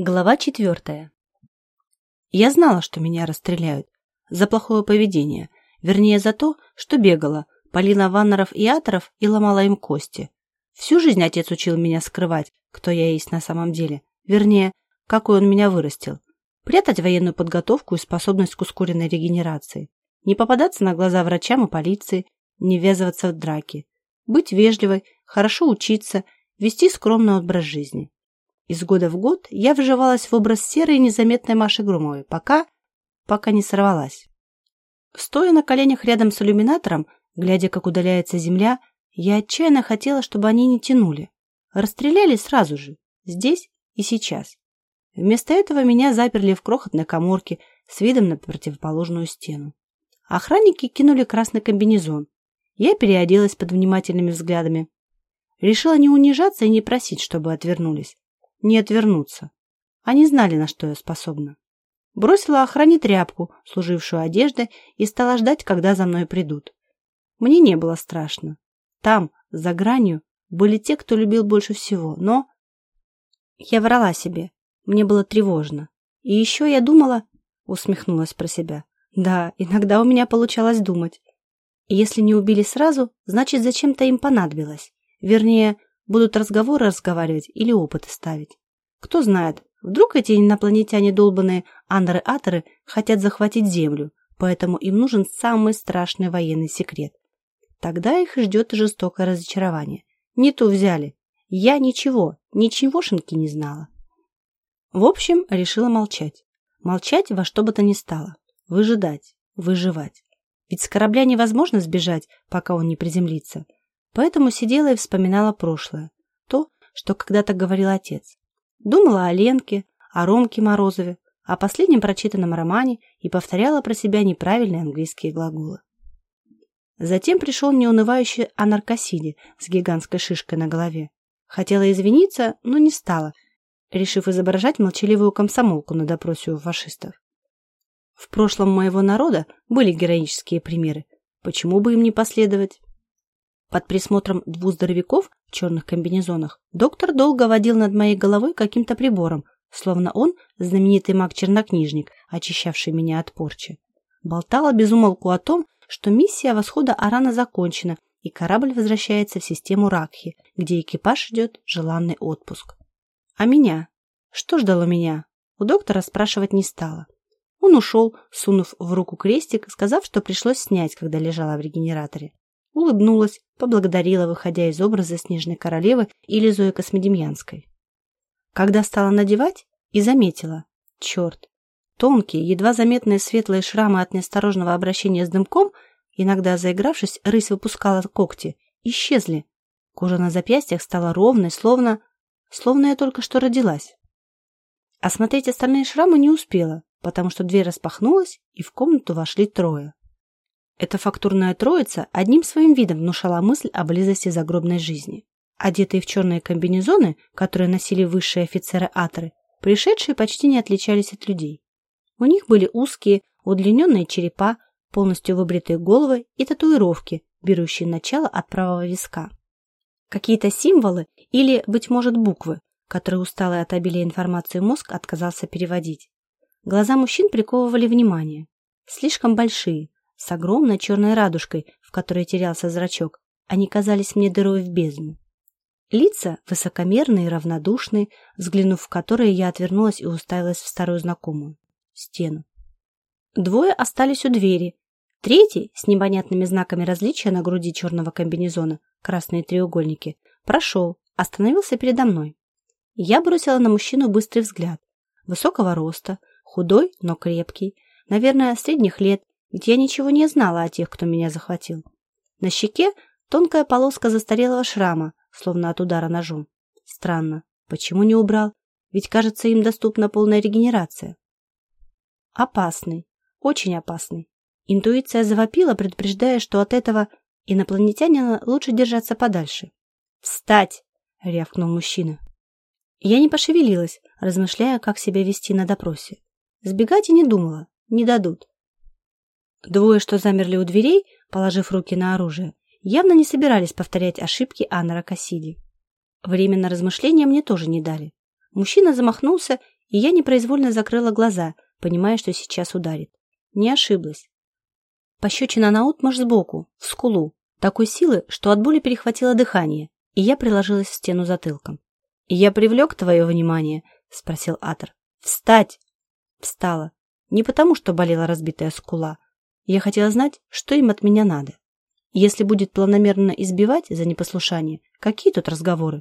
Глава четвертая. Я знала, что меня расстреляют за плохое поведение, вернее за то, что бегала, полила ваннеров и аторов и ломала им кости. Всю жизнь отец учил меня скрывать, кто я есть на самом деле, вернее, какой он меня вырастил. Прятать военную подготовку и способность к ускоренной регенерации. Не попадаться на глаза врачам и полиции, не ввязываться в драки. Быть вежливой, хорошо учиться, вести скромный образ жизни. Из года в год я вживалась в образ серой незаметной Маши Громовой, пока... пока не сорвалась. Стоя на коленях рядом с иллюминатором, глядя, как удаляется земля, я отчаянно хотела, чтобы они не тянули. Расстреляли сразу же, здесь и сейчас. Вместо этого меня заперли в крохотной коморке с видом на противоположную стену. Охранники кинули красный комбинезон. Я переоделась под внимательными взглядами. Решила не унижаться и не просить, чтобы отвернулись не отвернуться. Они знали, на что я способна. Бросила охране тряпку, служившую одеждой, и стала ждать, когда за мной придут. Мне не было страшно. Там, за гранью, были те, кто любил больше всего, но... Я врала себе. Мне было тревожно. И еще я думала... Усмехнулась про себя. Да, иногда у меня получалось думать. И если не убили сразу, значит, зачем-то им понадобилось. Вернее, Будут разговоры разговаривать или опыты ставить. Кто знает, вдруг эти инопланетяне долбанные анры-аторы хотят захватить Землю, поэтому им нужен самый страшный военный секрет. Тогда их ждет жестокое разочарование. Не ту взяли. Я ничего, ничегошеньки не знала. В общем, решила молчать. Молчать во что бы то ни стало. Выжидать, выживать. Ведь с корабля невозможно сбежать, пока он не приземлится. Поэтому сидела и вспоминала прошлое. То, что когда-то говорил отец. Думала о Ленке, о Ромке Морозове, о последнем прочитанном романе и повторяла про себя неправильные английские глаголы. Затем пришел неунывающий анаркосиди с гигантской шишкой на голове. Хотела извиниться, но не стала, решив изображать молчаливую комсомолку на допросе у фашистов. В прошлом моего народа были героические примеры. Почему бы им не последовать? Под присмотром двух здоровяков в черных комбинезонах доктор долго водил над моей головой каким-то прибором, словно он знаменитый маг-чернокнижник, очищавший меня от порчи. Болтала безумолку о том, что миссия восхода Арана закончена, и корабль возвращается в систему Ракхи, где экипаж ждет желанный отпуск. А меня? Что ждало меня? У доктора спрашивать не стала. Он ушел, сунув в руку крестик, сказав, что пришлось снять, когда лежала в регенераторе улыбнулась, поблагодарила, выходя из образа Снежной Королевы или Зои Космодемьянской. Когда стала надевать, и заметила. Черт! Тонкие, едва заметные светлые шрамы от неосторожного обращения с дымком, иногда заигравшись, рысь выпускала когти, исчезли. Кожа на запястьях стала ровной, словно... словно я только что родилась. Осмотреть остальные шрамы не успела, потому что дверь распахнулась, и в комнату вошли трое. Эта фактурная троица одним своим видом внушала мысль о близости загробной жизни. Одетые в черные комбинезоны, которые носили высшие офицеры-аторы, пришедшие почти не отличались от людей. У них были узкие, удлиненные черепа, полностью выбритые головы и татуировки, берущие начало от правого виска. Какие-то символы или, быть может, буквы, которые усталый от обилия информации мозг отказался переводить. Глаза мужчин приковывали внимание. Слишком большие, с огромной черной радужкой, в которой терялся зрачок. Они казались мне дырой в бездну. Лица высокомерные и равнодушные, взглянув в которые, я отвернулась и уставилась в старую знакомую — стену. Двое остались у двери. Третий, с непонятными знаками различия на груди черного комбинезона, красные треугольники, прошел, остановился передо мной. Я бросила на мужчину быстрый взгляд. Высокого роста, худой, но крепкий, наверное, средних лет, ведь я ничего не знала о тех, кто меня захватил. На щеке тонкая полоска застарелого шрама, словно от удара ножом. Странно, почему не убрал? Ведь, кажется, им доступна полная регенерация. Опасный, очень опасный. Интуиция завопила, предупреждая, что от этого инопланетянина лучше держаться подальше. «Встать!» — рявкнул мужчина. Я не пошевелилась, размышляя, как себя вести на допросе. Сбегать и не думала, не дадут. Двое, что замерли у дверей, положив руки на оружие, явно не собирались повторять ошибки Аннара Кассиди. Время на размышления мне тоже не дали. Мужчина замахнулся и я непроизвольно закрыла глаза, понимая, что сейчас ударит. Не ошиблась. Пощечина наутмашь сбоку, в скулу, такой силы, что от боли перехватило дыхание, и я приложилась в стену затылком. «Я привлек твое внимание?» — спросил Атор. «Встать!» Встала. Не потому, что болела разбитая скула. Я хотела знать, что им от меня надо. Если будет планомерно избивать за непослушание, какие тут разговоры?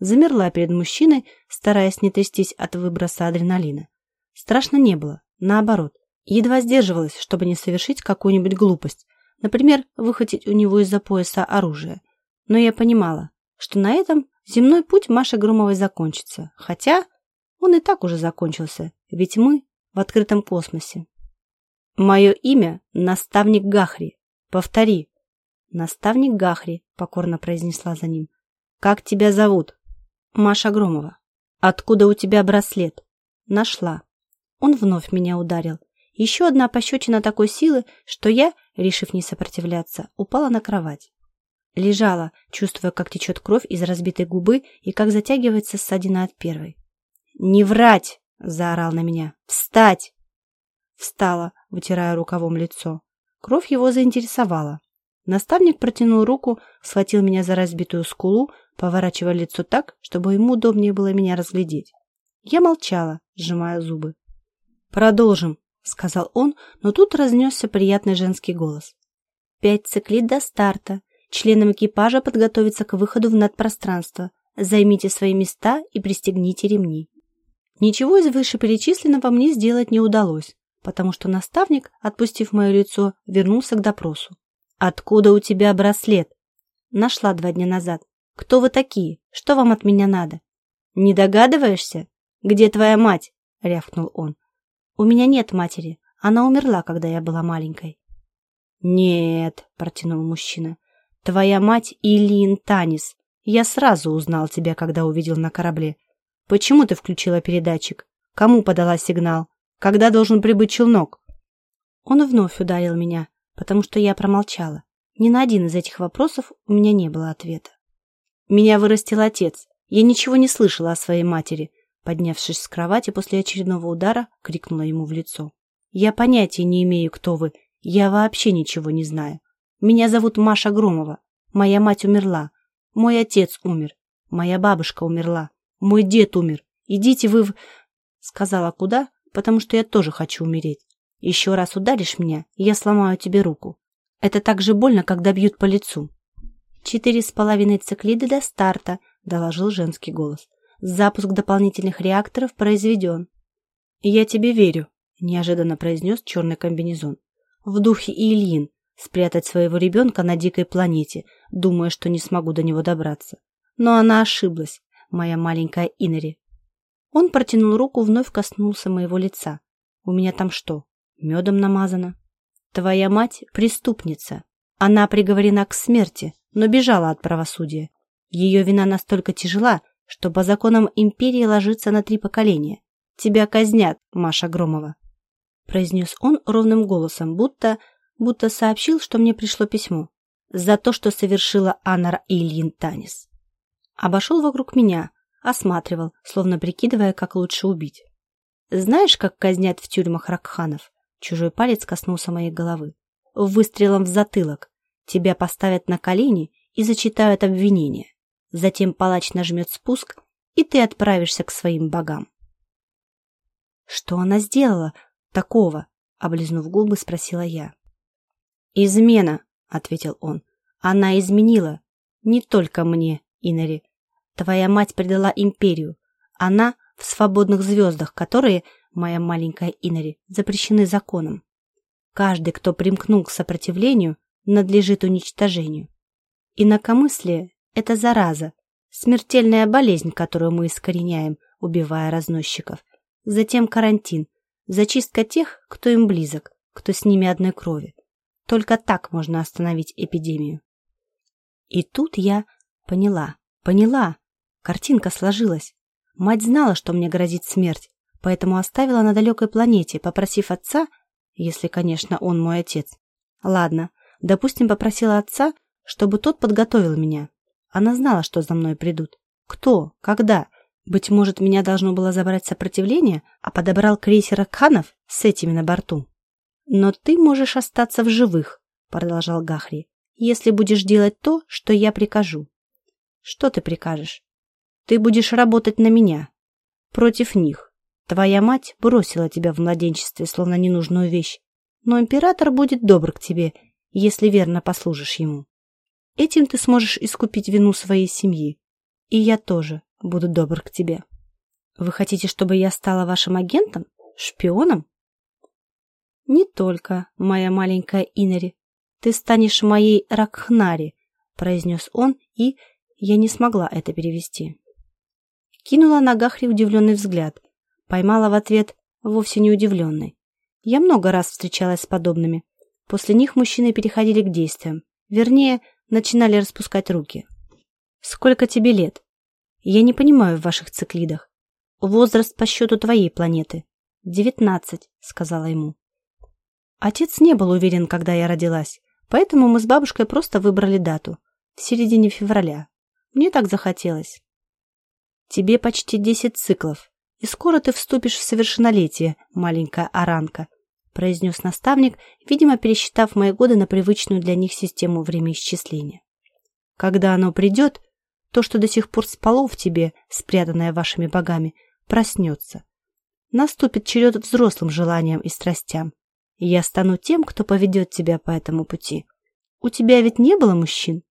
Замерла перед мужчиной, стараясь не трястись от выброса адреналина. Страшно не было, наоборот. Едва сдерживалась, чтобы не совершить какую-нибудь глупость. Например, выхватить у него из-за пояса оружие. Но я понимала, что на этом земной путь Маши Громовой закончится. Хотя он и так уже закончился, ведь мы в открытом космосе. Мое имя — наставник Гахри. Повтори. Наставник Гахри, покорно произнесла за ним. Как тебя зовут? Маша Громова. Откуда у тебя браслет? Нашла. Он вновь меня ударил. Еще одна пощечина такой силы, что я, решив не сопротивляться, упала на кровать. Лежала, чувствуя, как течет кровь из разбитой губы и как затягивается ссадина от первой. «Не врать!» — заорал на меня. «Встать!» Встала, вытирая рукавом лицо. Кровь его заинтересовала. Наставник протянул руку, схватил меня за разбитую скулу, поворачивая лицо так, чтобы ему удобнее было меня разглядеть. Я молчала, сжимая зубы. «Продолжим», — сказал он, но тут разнесся приятный женский голос. «Пять циклит до старта. Членам экипажа подготовиться к выходу в надпространство. Займите свои места и пристегните ремни». Ничего из вышеперечисленного мне сделать не удалось, потому что наставник, отпустив мое лицо, вернулся к допросу. «Откуда у тебя браслет?» «Нашла два дня назад. Кто вы такие? Что вам от меня надо?» «Не догадываешься? Где твоя мать?» — рявкнул он. «У меня нет матери. Она умерла, когда я была маленькой». «Нет», — протянул мужчина. «Твоя мать Илин Танис. Я сразу узнал тебя, когда увидел на корабле. Почему ты включила передатчик? Кому подала сигнал? Когда должен прибыть челнок? Он вновь ударил меня, потому что я промолчала. Ни на один из этих вопросов у меня не было ответа. Меня вырастил отец. Я ничего не слышала о своей матери. Поднявшись с кровати после очередного удара, крикнула ему в лицо. Я понятия не имею, кто вы. Я вообще ничего не знаю. Меня зовут Маша Громова. Моя мать умерла. Мой отец умер. Моя бабушка умерла. Мой дед умер. Идите вы в... Сказала куда, потому что я тоже хочу умереть. Еще раз ударишь меня, и я сломаю тебе руку. Это так же больно, когда бьют по лицу. Четыре с половиной циклиды до старта, доложил женский голос. Запуск дополнительных реакторов произведен. Я тебе верю, неожиданно произнес черный комбинезон. В духе Ильин спрятать своего ребенка на дикой планете, думая, что не смогу до него добраться. Но она ошиблась моя маленькая Инери. Он протянул руку, вновь коснулся моего лица. У меня там что, медом намазано? Твоя мать — преступница. Она приговорена к смерти, но бежала от правосудия. Ее вина настолько тяжела, что по законам империи ложится на три поколения. Тебя казнят, Маша Громова. Произнес он ровным голосом, будто, будто сообщил, что мне пришло письмо. За то, что совершила Анар Ильин Танис. Обошел вокруг меня, осматривал, словно прикидывая, как лучше убить. Знаешь, как казнят в тюрьмах ракханов? Чужой палец коснулся моей головы. Выстрелом в затылок. Тебя поставят на колени и зачитают обвинения. Затем палач нажмет спуск, и ты отправишься к своим богам. Что она сделала такого? Облизнув губы, спросила я. «Измена», — ответил он. «Она изменила. Не только мне, Инари. Твоя мать предала империю. Она в свободных звездах, которые, моя маленькая Инари, запрещены законом. Каждый, кто примкнул к сопротивлению, надлежит уничтожению. Инакомыслие – это зараза, смертельная болезнь, которую мы искореняем, убивая разносчиков. Затем карантин, зачистка тех, кто им близок, кто с ними одной крови. Только так можно остановить эпидемию. И тут я Поняла, поняла. Картинка сложилась. Мать знала, что мне грозит смерть, поэтому оставила на далекой планете, попросив отца, если, конечно, он мой отец. Ладно, допустим, попросила отца, чтобы тот подготовил меня. Она знала, что за мной придут. Кто? Когда? Быть может, меня должно было забрать сопротивление, а подобрал крейсер Акханов с этими на борту. Но ты можешь остаться в живых, продолжал Гахри, если будешь делать то, что я прикажу. Что ты прикажешь? Ты будешь работать на меня. Против них. Твоя мать бросила тебя в младенчестве, словно ненужную вещь. Но император будет добр к тебе, если верно послужишь ему. Этим ты сможешь искупить вину своей семьи. И я тоже буду добр к тебе. Вы хотите, чтобы я стала вашим агентом? Шпионом? Не только, моя маленькая Инори. Ты станешь моей Ракхнари, произнес он, и я не смогла это перевести. Кинула на Гахри удивленный взгляд. Поймала в ответ вовсе не удивленный. Я много раз встречалась с подобными. После них мужчины переходили к действиям. Вернее, начинали распускать руки. «Сколько тебе лет?» «Я не понимаю в ваших циклидах. Возраст по счету твоей планеты». «Девятнадцать», — сказала ему. Отец не был уверен, когда я родилась, поэтому мы с бабушкой просто выбрали дату. В середине февраля. Мне так захотелось. Тебе почти десять циклов, и скоро ты вступишь в совершеннолетие, маленькая оранка, произнес наставник, видимо, пересчитав мои годы на привычную для них систему времяисчисления. Когда оно придет, то, что до сих пор спало в тебе, спрятанное вашими богами, проснется. Наступит черед взрослым желаниям и страстям, и я стану тем, кто поведет тебя по этому пути. У тебя ведь не было мужчин?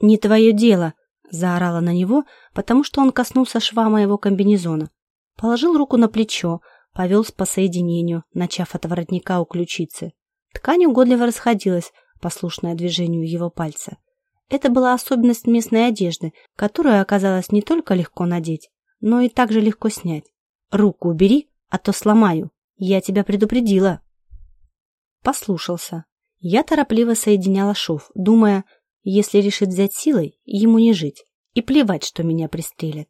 Не твое дело, заорала на него, потому что он коснулся шва моего комбинезона. Положил руку на плечо, повел по соединению, начав от воротника у ключицы. Ткань угодливо расходилась, послушная движению его пальца. Это была особенность местной одежды, которую оказалось не только легко надеть, но и также легко снять. «Руку убери, а то сломаю. Я тебя предупредила». Послушался. Я торопливо соединяла шов, думая, если решит взять силой, ему не жить. И плевать, что меня пристрелят.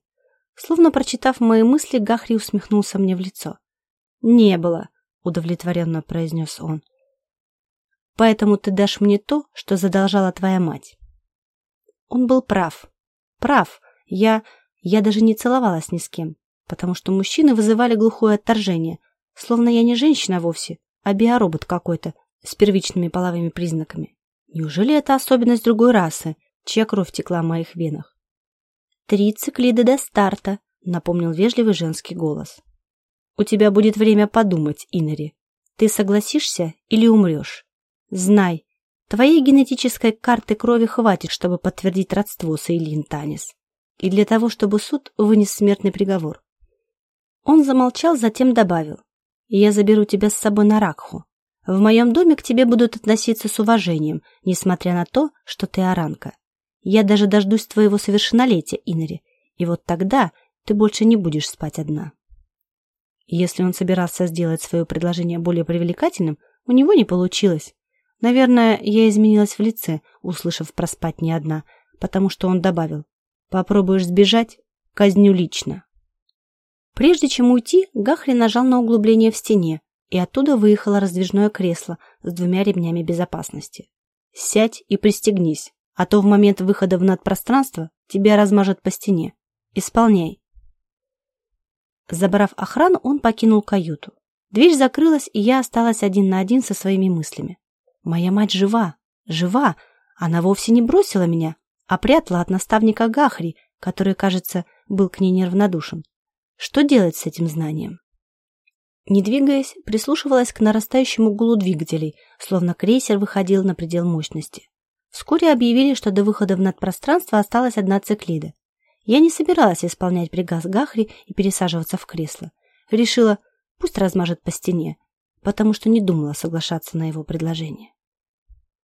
Словно прочитав мои мысли, Гахри усмехнулся мне в лицо. «Не было», — удовлетворенно произнес он. «Поэтому ты дашь мне то, что задолжала твоя мать». Он был прав. Прав. Я... я даже не целовалась ни с кем, потому что мужчины вызывали глухое отторжение, словно я не женщина вовсе, а биоробот какой-то с первичными половыми признаками. Неужели это особенность другой расы, чья кровь текла в моих венах? «Три циклида до старта», — напомнил вежливый женский голос. У тебя будет время подумать, Инори. Ты согласишься или умрешь? Знай, твоей генетической карты крови хватит, чтобы подтвердить родство с Эйлин Танис. И для того, чтобы суд вынес смертный приговор. Он замолчал, затем добавил. Я заберу тебя с собой на Ракху. В моем доме к тебе будут относиться с уважением, несмотря на то, что ты оранка. Я даже дождусь твоего совершеннолетия, Инори, и вот тогда ты больше не будешь спать одна. Если он собирался сделать свое предложение более привлекательным, у него не получилось. Наверное, я изменилась в лице, услышав проспать не одна, потому что он добавил «Попробуешь сбежать? Казню лично». Прежде чем уйти, Гахри нажал на углубление в стене, и оттуда выехало раздвижное кресло с двумя ремнями безопасности. «Сядь и пристегнись, а то в момент выхода в надпространство тебя размажет по стене. Исполняй». Забрав охрану, он покинул каюту. Дверь закрылась, и я осталась один на один со своими мыслями. Моя мать жива, жива. Она вовсе не бросила меня, а прятала от наставника Гахри, который, кажется, был к ней неравнодушен. Что делать с этим знанием? Не двигаясь, прислушивалась к нарастающему гулу двигателей, словно крейсер выходил на предел мощности. Вскоре объявили, что до выхода в надпространство осталась одна циклида. Я не собиралась исполнять приказ Гахри и пересаживаться в кресло. Решила, пусть размажет по стене, потому что не думала соглашаться на его предложение.